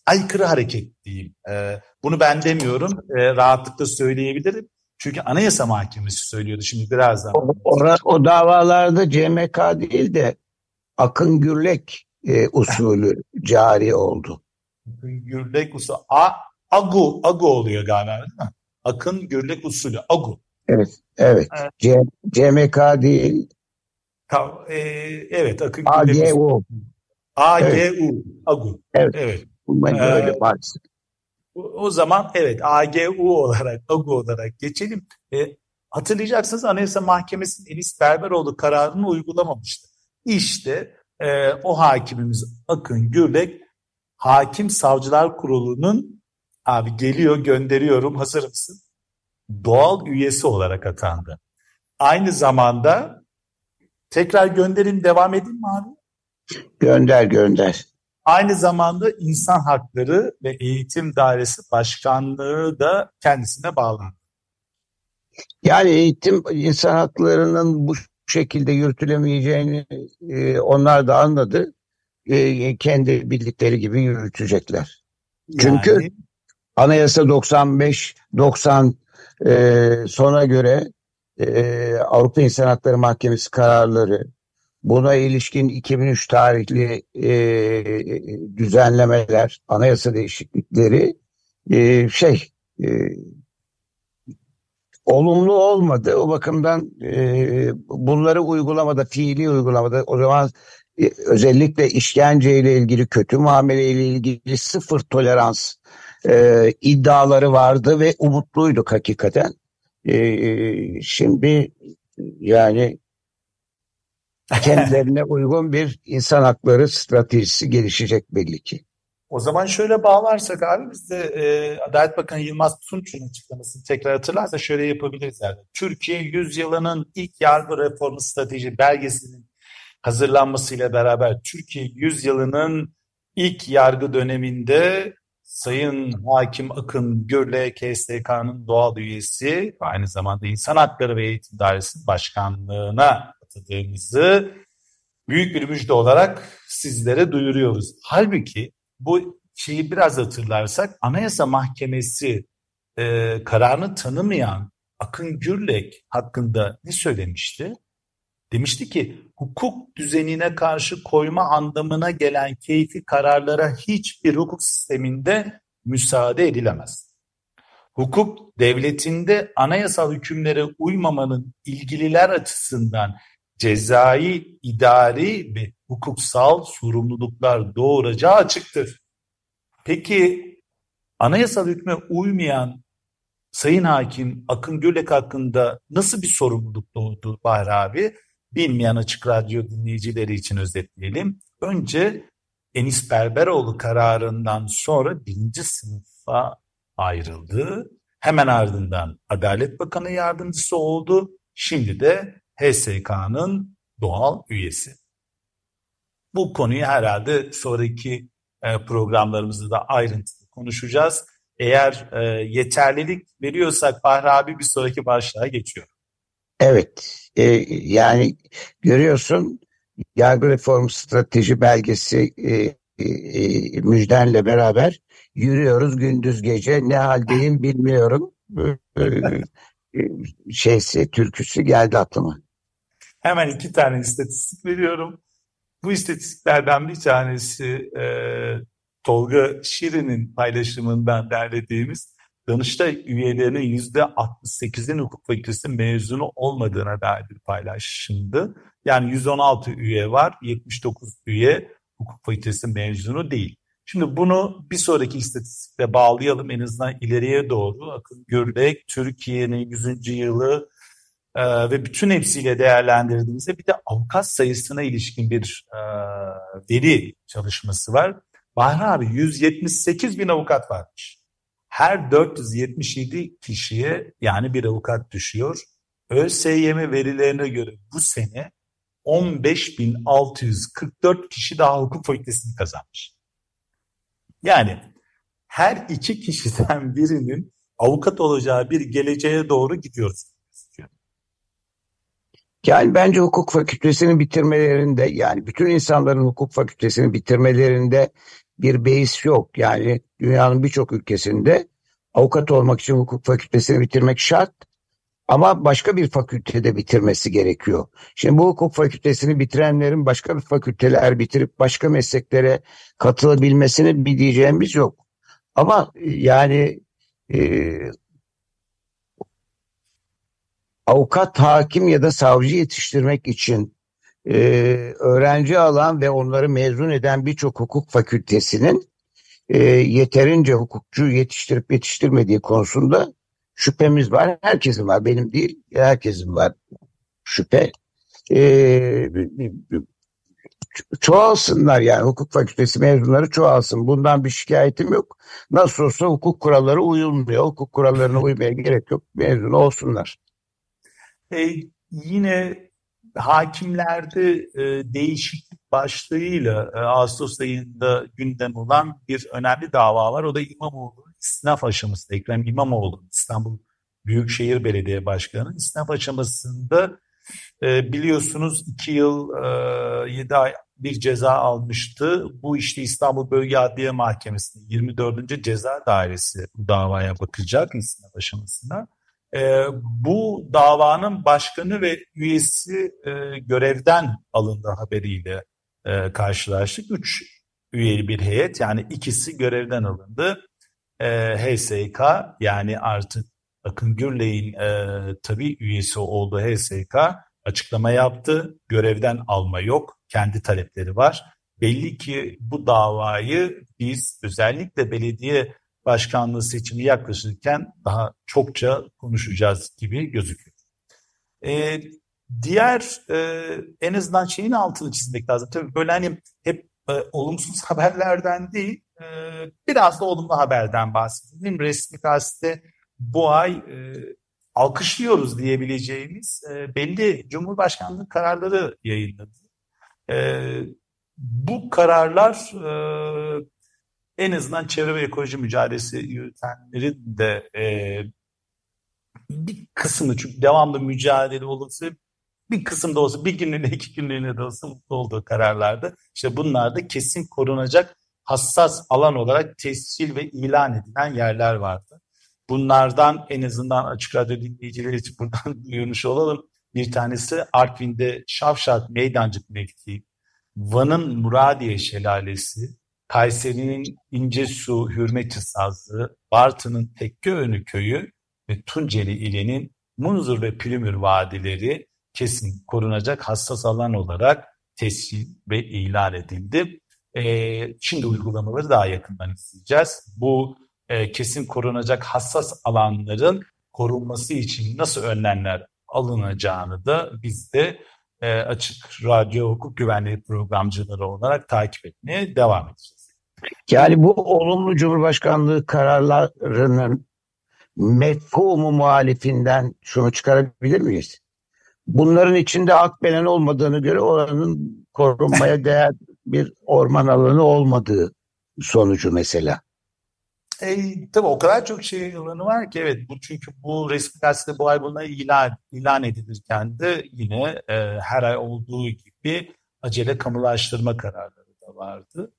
aykırı hareket diyeyim. E, bunu ben demiyorum. E, rahatlıkla söyleyebilirim. Çünkü Anayasa Mahkemesi söylüyordu şimdi birazdan. O, o, o davalarda CMK değil de Akın Gürlek e, usulü cari oldu. Akın Gürlek usulü. A, AGU, AGU oluyor galiba değil mi? Akın Gürlek usulü, AGU. Evet, evet. evet. C, CMK değil. Tamam, e, evet, Akın Gürlek AGU. AGU, evet. AGU. Evet. evet. Böyle ee, o zaman evet AGU olarak, AGU olarak geçelim. E, hatırlayacaksınız Anayasa Mahkemesi'nin Enis Berberoğlu kararını uygulamamıştı. İşte e, o hakimimiz Akın Gürlek Hakim Savcılar Kurulu'nun abi geliyor gönderiyorum hazır mısın? Doğal üyesi olarak atandı. Aynı zamanda tekrar gönderin devam edeyim mi abi? Gönder gönder. Aynı zamanda insan hakları ve eğitim dairesi başkanlığı da kendisine bağlandı. Yani eğitim insan haklarının bu şekilde yürütülemeyeceğini e, onlar da anladı. E, kendi bildikleri gibi yürütecekler. Yani... Çünkü Anayasa 95 90 e, sona göre e, Avrupa İnsan Hakları Mahkemesi kararları Buna ilişkin 2003 tarihli e, düzenlemeler, anayasa değişiklikleri e, şey e, olumlu olmadı. O bakımdan e, bunları uygulamada, fiili uygulamada o zaman e, özellikle işkenceyle ilgili, kötü muameleyle ilgili sıfır tolerans e, iddiaları vardı ve umutluyduk hakikaten. E, şimdi yani kendilerine uygun bir insan hakları stratejisi gelişecek belli ki. O zaman şöyle bağlarsak abi biz de e, Adalet Bakanı Yılmaz Tunç'un açıklamasını tekrar hatırlarsa şöyle yapabiliriz yani. Türkiye yüzyılının ilk yargı reformu strateji belgesinin hazırlanmasıyla beraber Türkiye yüzyılının ilk yargı döneminde Sayın Hakim Akın Gürle KSK'nın doğal üyesi aynı zamanda İnsan Hakları ve Eğitim Dairesi Başkanlığı'na atadığımızı büyük bir müjde olarak sizlere duyuruyoruz. Halbuki bu şeyi biraz hatırlarsak Anayasa Mahkemesi e, kararını tanımayan Akın Gürlek hakkında ne söylemişti? Demişti ki hukuk düzenine karşı koyma anlamına gelen keyfi kararlara hiçbir hukuk sisteminde müsaade edilemez. Hukuk devletinde anayasal hükümlere uymamanın ilgililer açısından cezai, idari ve hukuksal sorumluluklar doğuracağı açıktır. Peki anayasal hükme uymayan Sayın Hakim Akın Gürlek hakkında nasıl bir sorumluluk doğdu Bahri abi? Bilmeyen Açık Radyo dinleyicileri için özetleyelim. Önce Enis Berberoğlu kararından sonra birinci sınıfa ayrıldı. Hemen ardından Adalet Bakanı yardımcısı oldu. Şimdi de HSK'nın doğal üyesi. Bu konuyu herhalde sonraki e, programlarımızda da ayrıntılı konuşacağız. Eğer e, yeterlilik veriyorsak Bahri abi bir sonraki başlığa geçiyor. Evet, e, yani görüyorsun yargı reform strateji belgesi e, e, e müjdenle beraber yürüyoruz gündüz gece ne haldeyim bilmiyorum şeysi türküsü geldi aklıma. Hemen iki tane istatistik veriyorum. Bu istatistiklerden bir tanesi e, Tolga Şirin'in paylaşımından derlediğimiz Danıştay üyelerinin yüzde 68'in hukuk fakültesi mezunu olmadığına dair bir paylaşımdı. Yani 116 üye var, 79 üye hukuk fakültesi mezunu değil. Şimdi bunu bir sonraki istatistikle bağlayalım en azından ileriye doğru. Akın Gürlek, Türkiye'nin 100. yılı e, ve bütün hepsiyle değerlendirdiğimizde bir de avukat sayısına ilişkin bir e, veri çalışması var. Bahri abi 178 bin avukat varmış. Her 477 kişiye yani bir avukat düşüyor. ÖSYM verilerine göre bu sene 15.644 kişi daha hukuk fakültesini kazanmış. Yani her iki kişiden birinin avukat olacağı bir geleceğe doğru gidiyoruz. Yani bence hukuk fakültesini bitirmelerinde yani bütün insanların hukuk fakültesini bitirmelerinde bir beis yok. Yani dünyanın birçok ülkesinde avukat olmak için hukuk fakültesini bitirmek şart ama başka bir fakültede bitirmesi gerekiyor. Şimdi bu hukuk fakültesini bitirenlerin başka bir fakülteler bitirip başka mesleklere katılabilmesini bir diyeceğimiz yok. Ama yani e, avukat, hakim ya da savcı yetiştirmek için e, öğrenci alan ve onları mezun eden birçok hukuk fakültesinin e, yeterince hukukçu yetiştirip yetiştirmediği konusunda şüphemiz var. Herkesin var, benim değil, herkesin var şüphe. E, çoğalsınlar yani hukuk fakültesi mezunları çoğalsın. Bundan bir şikayetim yok. Nasıl olsa hukuk kuralları uyulmuyor. Hukuk kurallarına uymaya gerek yok. Mezun olsunlar. E, yine hakimlerde e, değişiklik başlığıyla e, Ağustos ayında gündem olan bir önemli dava var. O da İmamoğlu istinaf aşaması. Ekrem İmamoğlu İstanbul Büyükşehir Belediye Başkanı istinaf aşamasında e, biliyorsunuz iki yıl e, 7 ay bir ceza almıştı. Bu işte İstanbul Bölge Adliye Mahkemesi'nin 24. Ceza Dairesi bu davaya bakacak istinaf aşamasında. E, bu davanın başkanı ve üyesi e, görevden alındı haberiyle e, karşılaştık. Üç üyeli bir heyet yani ikisi görevden alındı. E, HSK yani artık Akın Gürley'in e, tabii üyesi olduğu HSK açıklama yaptı. Görevden alma yok. Kendi talepleri var. Belli ki bu davayı biz özellikle belediye başkanlığı seçimi yaklaşırken daha çokça konuşacağız gibi gözüküyor. Ee, diğer e, en azından şeyin altını çizmek lazım. Tabii böyle hani hep e, olumsuz haberlerden değil, e, biraz da olumlu haberden bahsedeyim. Resmi gazete bu ay e, alkışlıyoruz diyebileceğimiz e, belli Cumhurbaşkanlığı kararları yayınladı. E, bu kararlar e, en azından çevre ve ekoloji mücadelesi yürütenlerin de e, bir kısmı çünkü devamlı mücadele olursa bir kısımda olsa bir günlüğüne iki günlüğüne de olsa mutlu olduğu kararlarda işte bunlar da kesin korunacak hassas alan olarak tescil ve ilan edilen yerler vardı. Bunlardan en azından açık radyo dinleyicileri için buradan duyurmuş olalım. Bir tanesi Artvin'de Şavşat Meydancık mevkii, Van'ın Muradiye Şelalesi, Kayseri'nin İncesu Hürmeti Sazlığı, Bartın'ın Tekkeönü Köyü ve Tunceli ilinin Munzur ve Pülümür vadileri kesin korunacak hassas alan olarak tescil ve ilan edildi. Ee, şimdi uygulamaları daha yakından izleyeceğiz. Bu e, kesin korunacak hassas alanların korunması için nasıl önlemler alınacağını da biz de e, Açık Radyo Hukuk Güvenliği programcıları olarak takip etmeye devam edeceğiz. Yani bu olumlu Cumhurbaşkanlığı kararlarının mefhumu muhalifinden şunu çıkarabilir miyiz? Bunların içinde akbelen olmadığını göre oranın korunmaya değer bir orman alanı olmadığı sonucu mesela. E, tabii o kadar çok şey alanı var ki evet bu çünkü bu resmi gazetede bu ay buna ilan, ilan edilirken de yine e, her ay olduğu gibi acele kamulaştırma kararları da vardı.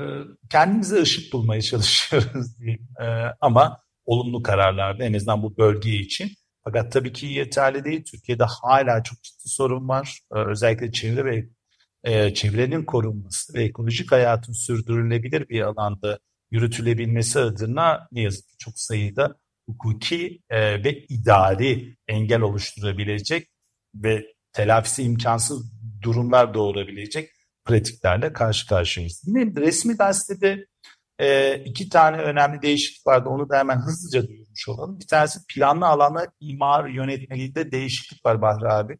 E, kendimize ışık bulmaya çalışıyoruz diyeyim. E, ama olumlu kararlarda en azından bu bölge için. Fakat tabii ki yeterli değil. Türkiye'de hala çok ciddi sorun var. E, özellikle çevre ve e, çevrenin korunması ve ekolojik hayatın sürdürülebilir bir alanda yürütülebilmesi adına ne yazık ki çok sayıda hukuki e, ve idari engel oluşturabilecek ve telafisi imkansız durumlar doğurabilecek pratiklerle karşı karşıyayız. Yine resmi gazetede e, iki tane önemli değişiklik vardı. Onu da hemen hızlıca duyurmuş olalım. Bir tanesi planlı alana imar yönetmeliğinde değişiklik var Bahri abi.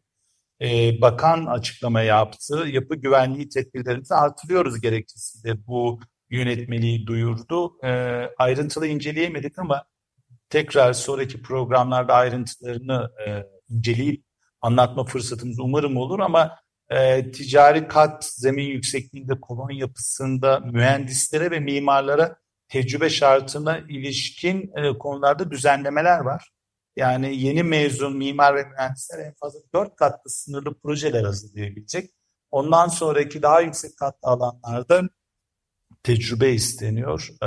E, bakan açıklama yaptı. Yapı güvenliği tedbirlerimizi artırıyoruz gerekçesiyle bu yönetmeliği duyurdu. E, ayrıntılı inceleyemedik ama tekrar sonraki programlarda ayrıntılarını e, inceleyip anlatma fırsatımız umarım olur ama e, ticari kat zemin yüksekliğinde kolon yapısında mühendislere ve mimarlara tecrübe şartına ilişkin e, konularda düzenlemeler var. Yani yeni mezun mimar ve mühendisler en fazla dört katlı sınırlı projeler hazırlayabilecek. Ondan sonraki daha yüksek katlı alanlarda tecrübe isteniyor. Ee,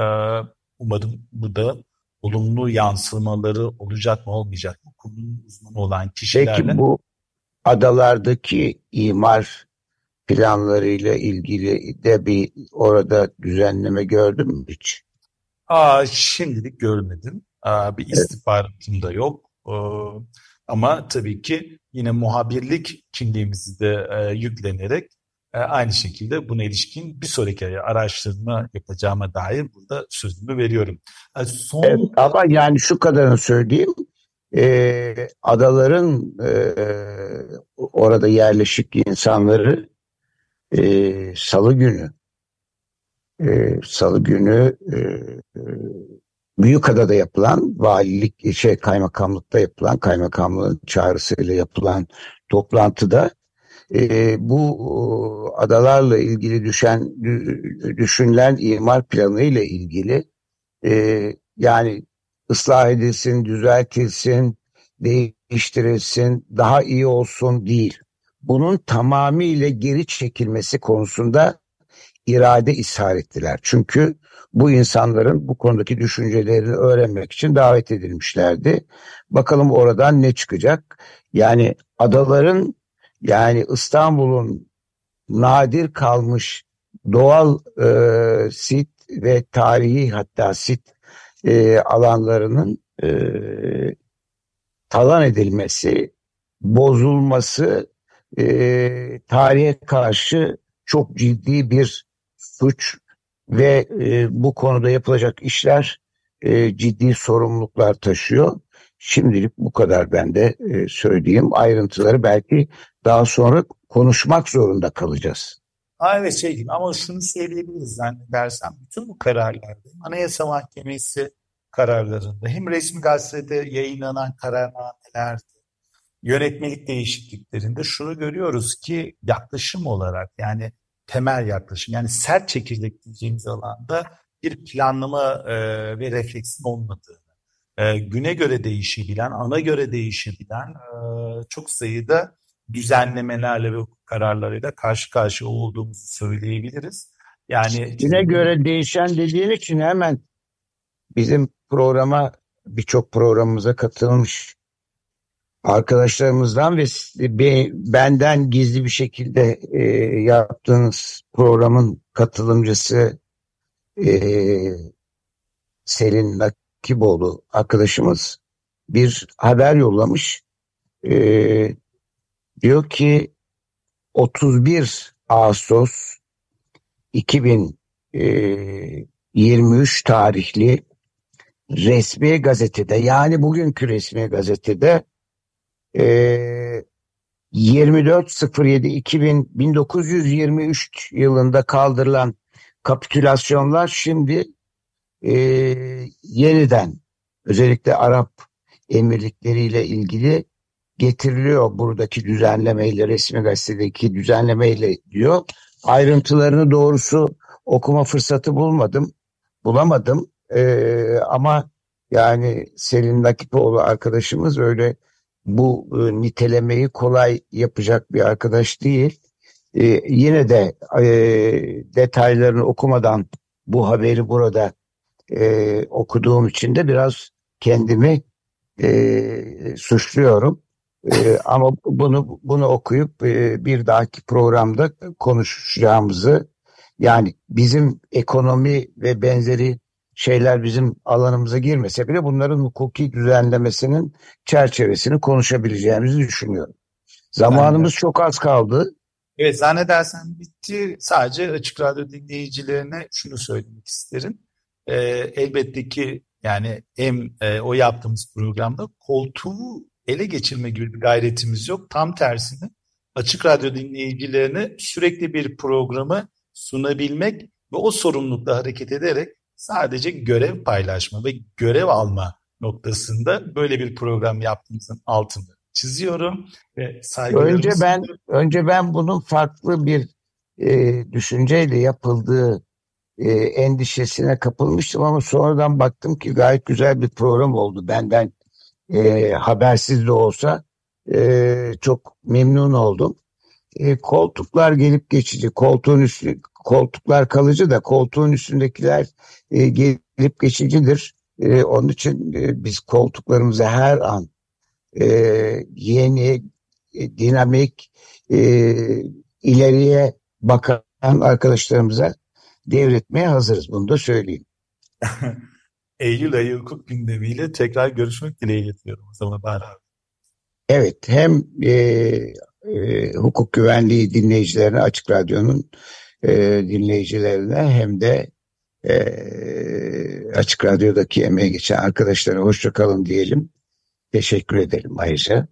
umarım bu da olumlu yansımaları olacak mı olmayacak mı? Konunun uzmanı olan kişilerle. Peki bu adalardaki imar planlarıyla ilgili de bir orada düzenleme gördün mü hiç? Aa, şimdilik görmedim. Aa, bir istihbaratım da yok. Ee, ama tabii ki yine muhabirlik kimliğimizi de e, yüklenerek e, aynı şekilde buna ilişkin bir sonraki araştırma yapacağıma dair burada sözümü veriyorum. E, son... Evet, ama yani şu kadarını söyleyeyim. E, adaların e, orada yerleşik insanları e, salı günü e, salı günü e, Büyükada'da yapılan valilik şey kaymakamlıkta yapılan kaymakamlığın çağrısıyla yapılan toplantıda e, bu adalarla ilgili düşen düşünülen imar planı ile ilgili e, yani ıslah edilsin, düzeltilsin, değiştirilsin, daha iyi olsun değil. Bunun tamamıyla geri çekilmesi konusunda irade ishar ettiler. Çünkü bu insanların bu konudaki düşüncelerini öğrenmek için davet edilmişlerdi. Bakalım oradan ne çıkacak? Yani adaların yani İstanbul'un nadir kalmış doğal e, sit ve tarihi hatta sit e, alanlarının e, talan edilmesi, bozulması e, tarihe karşı çok ciddi bir suç ve e, bu konuda yapılacak işler e, ciddi sorumluluklar taşıyor. Şimdilik bu kadar ben de e, söyleyeyim. Ayrıntıları belki daha sonra konuşmak zorunda kalacağız. Ha, evet şey gibi. Ama şunu söyleyebiliriz zannedersem. Bütün bu kararlarda Anayasa Mahkemesi kararlarında hem resmi gazetede yayınlanan kararnamelerde yönetmelik değişikliklerinde şunu görüyoruz ki yaklaşım olarak yani temel yaklaşım yani sert çekirdek diyeceğimiz alanda bir planlama e, ve refleksin olmadığını, e, güne göre değişebilen, ana göre değişebilen e, çok sayıda düzenlemelerle ve kararlarıyla karşı karşıya olduğumuzu söyleyebiliriz. Yani güne göre değişen dediğin için hemen bizim programa birçok programımıza katılmış arkadaşlarımızdan ve benden gizli bir şekilde e, yaptığınız programın katılımcısı e, Selin Nakiboğlu arkadaşımız bir haber yollamış. E, diyor ki 31 Ağustos 2023 tarihli resmi gazetede yani bugünkü resmi gazetede e, 24.07.2000 1923 yılında kaldırılan kapitülasyonlar şimdi e, yeniden özellikle Arap emirlikleriyle ilgili getiriliyor buradaki düzenlemeyle resmi gazetedeki düzenlemeyle diyor. Ayrıntılarını doğrusu okuma fırsatı bulmadım, bulamadım. Ee, ama yani Selin Nakipoğlu arkadaşımız öyle bu e, nitelemeyi kolay yapacak bir arkadaş değil. Ee, yine de e, detaylarını okumadan bu haberi burada e, okuduğum için de biraz kendimi e, suçluyorum. E, ama bunu bunu okuyup e, bir dahaki programda konuşacağımızı yani bizim ekonomi ve benzeri şeyler bizim alanımıza girmese bile bunların hukuki düzenlemesinin çerçevesini konuşabileceğimizi düşünüyorum. Zamanımız çok az kaldı. Evet zannedersen bitti. Sadece Açık Radyo dinleyicilerine şunu söylemek isterim. Ee, elbette ki yani hem e, o yaptığımız programda koltuğu ele geçirme gibi bir gayretimiz yok. Tam tersine Açık Radyo dinleyicilerine sürekli bir programı sunabilmek ve o sorumlulukla hareket ederek sadece görev paylaşma ve görev alma noktasında böyle bir program yaptığımızın altını çiziyorum ve Önce ben önce ben bunun farklı bir e, düşünceyle yapıldığı e, endişesine kapılmıştım ama sonradan baktım ki gayet güzel bir program oldu. Benden e, habersiz de olsa e, çok memnun oldum. E, koltuklar gelip geçici, koltuğun üstü koltuklar kalıcı da koltuğun üstündekiler e, gelip geçicidir. E, onun için e, biz koltuklarımızı her an e, yeni, e, dinamik, e, ileriye bakan arkadaşlarımıza devretmeye hazırız. Bunu da söyleyeyim. Eylül ayı hukuk gündemiyle tekrar görüşmek dileğiyle diyorum o zaman Bahar abi. Evet hem e, e, hukuk güvenliği dinleyicilerine Açık Radyo'nun e, dinleyicilerine hem de e, Açık Radyo'daki emeğe geçen arkadaşlara hoşça kalın diyelim. Teşekkür edelim ayrıca.